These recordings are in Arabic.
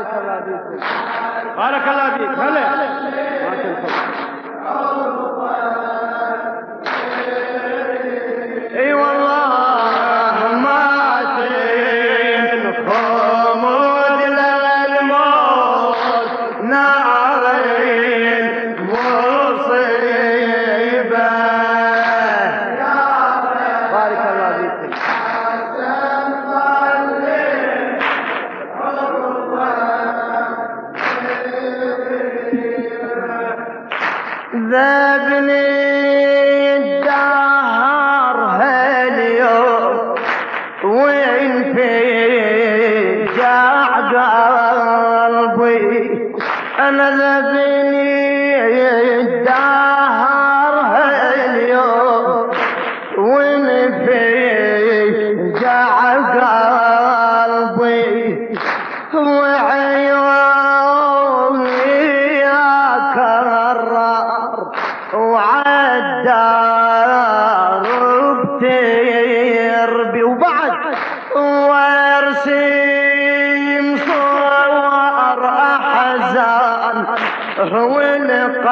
بارك الله فيك بارك الله فيك هلا ما تنفع عذاب ربي وبعد وارسم صور أحزان والقلق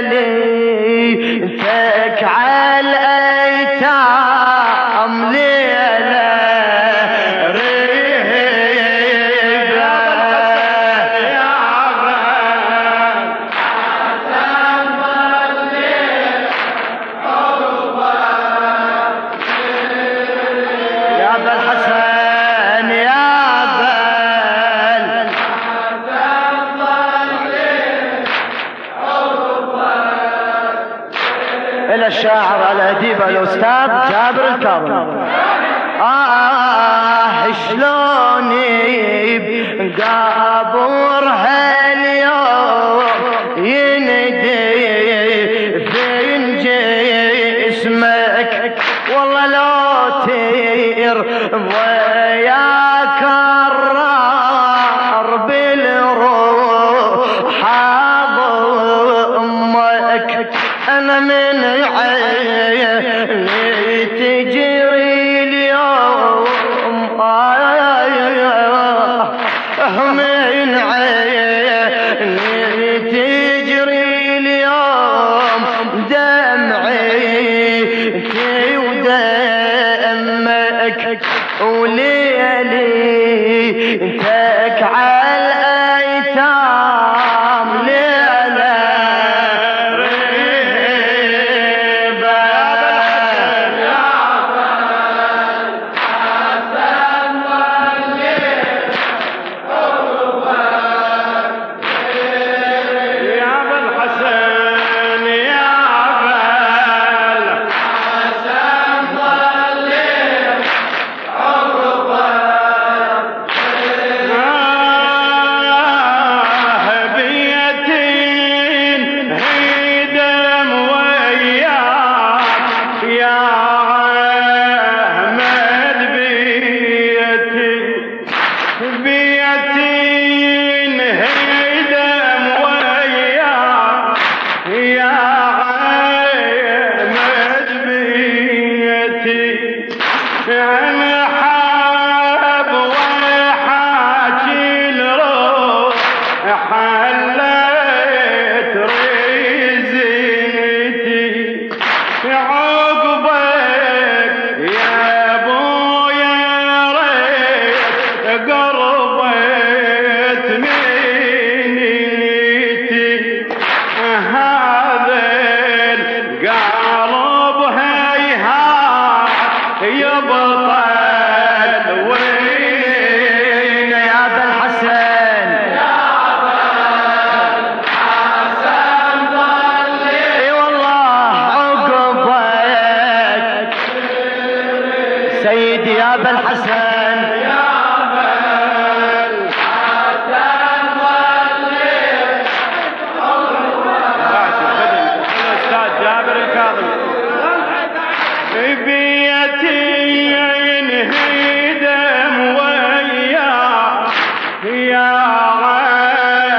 ليلي ساك على آه شلوني بقابرها من عيني. ما أبا الحسن. يا أبا الحسن جابر الكاظمي بيتي ينهي دم وياه يا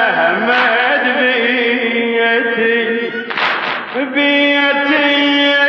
أحمد بيتي بيتي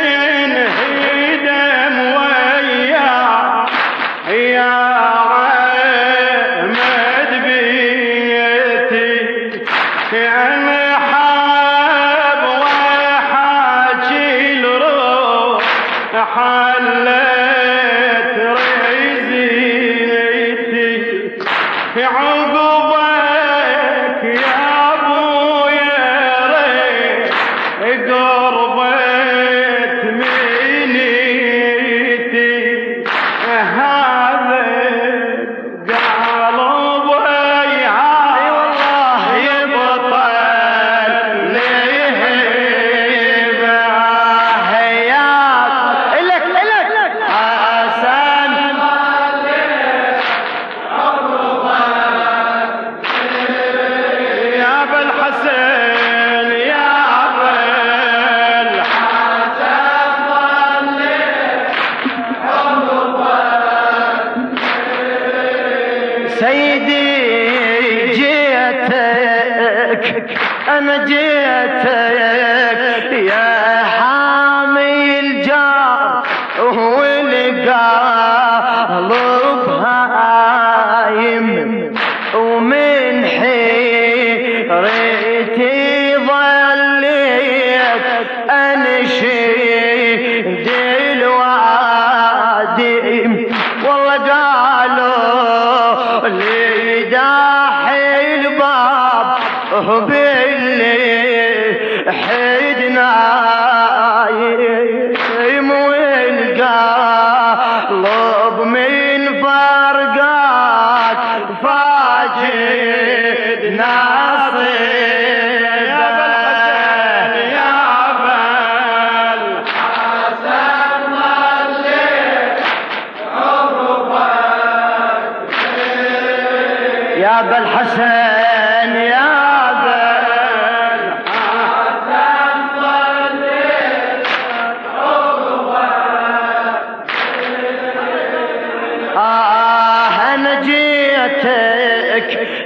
أنا جيتك يا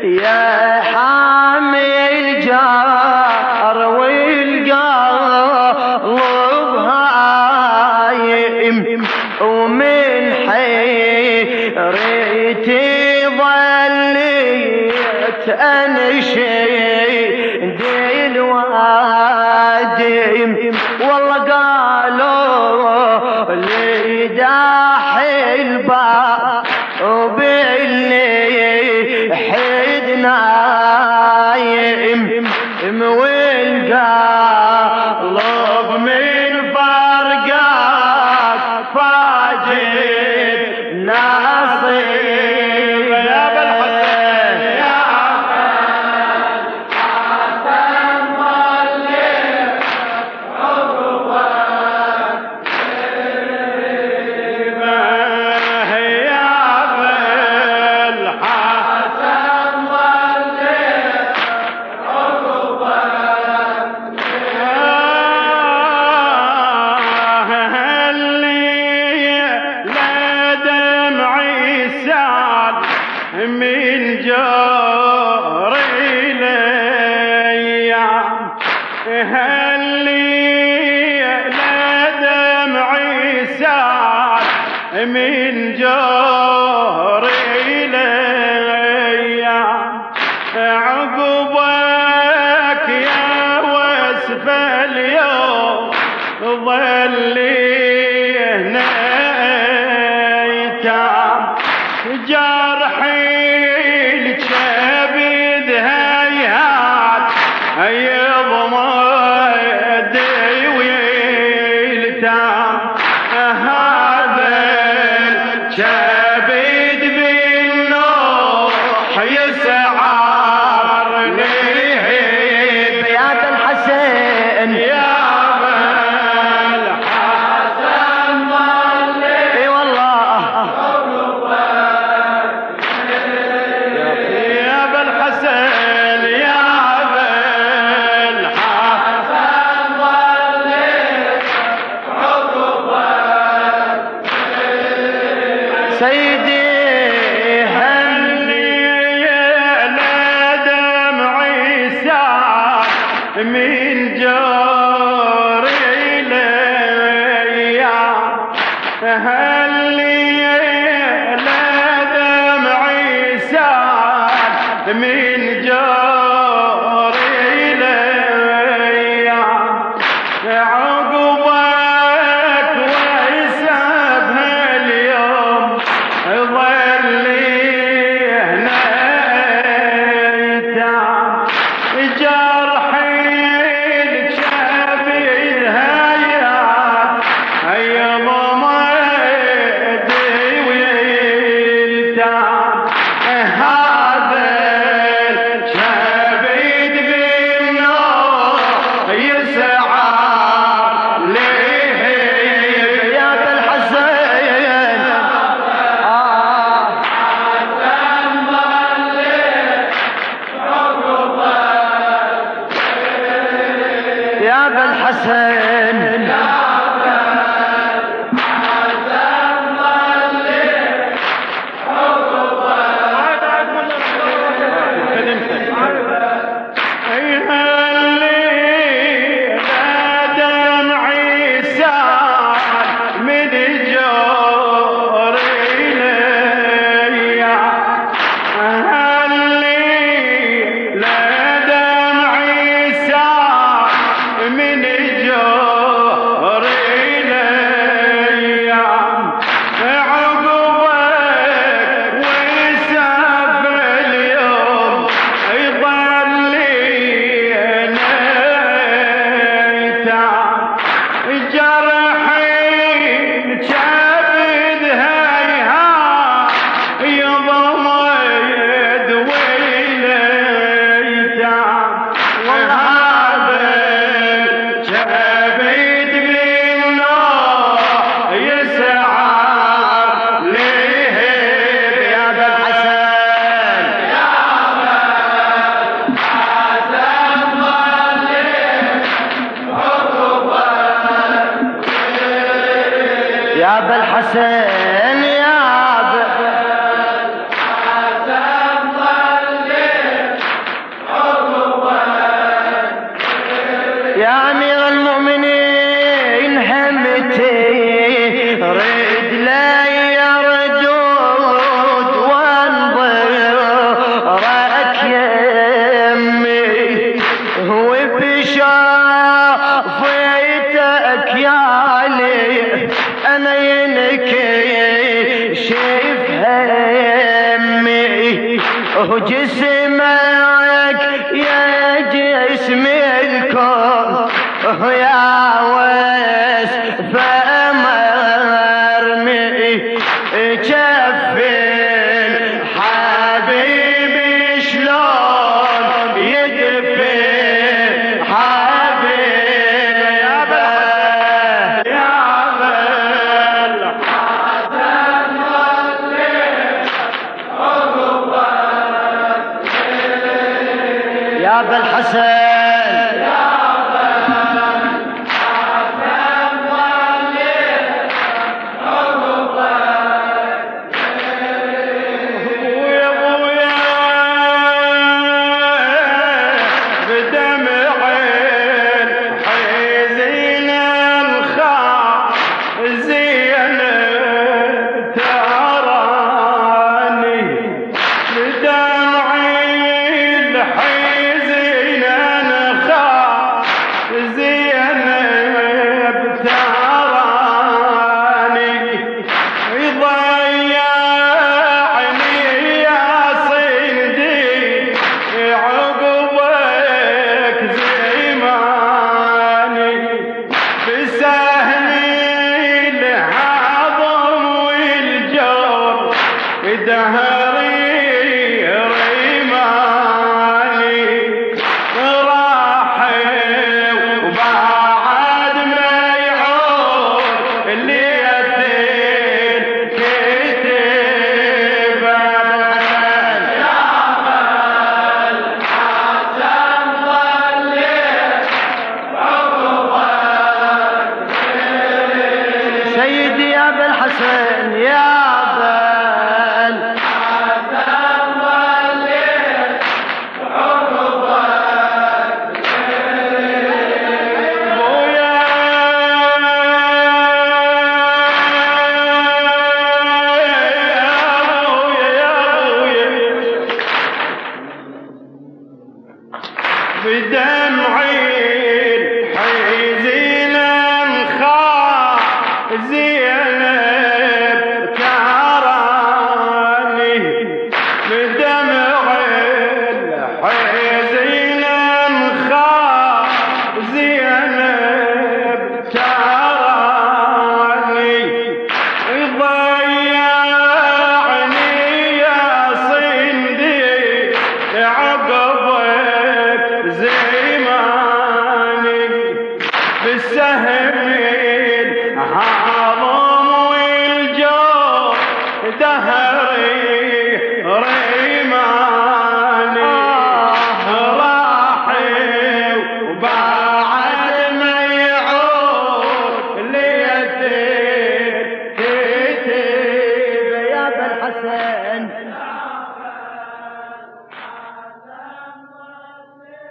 يا حبيبي مويل قال من جار الحسن ابا الحسن.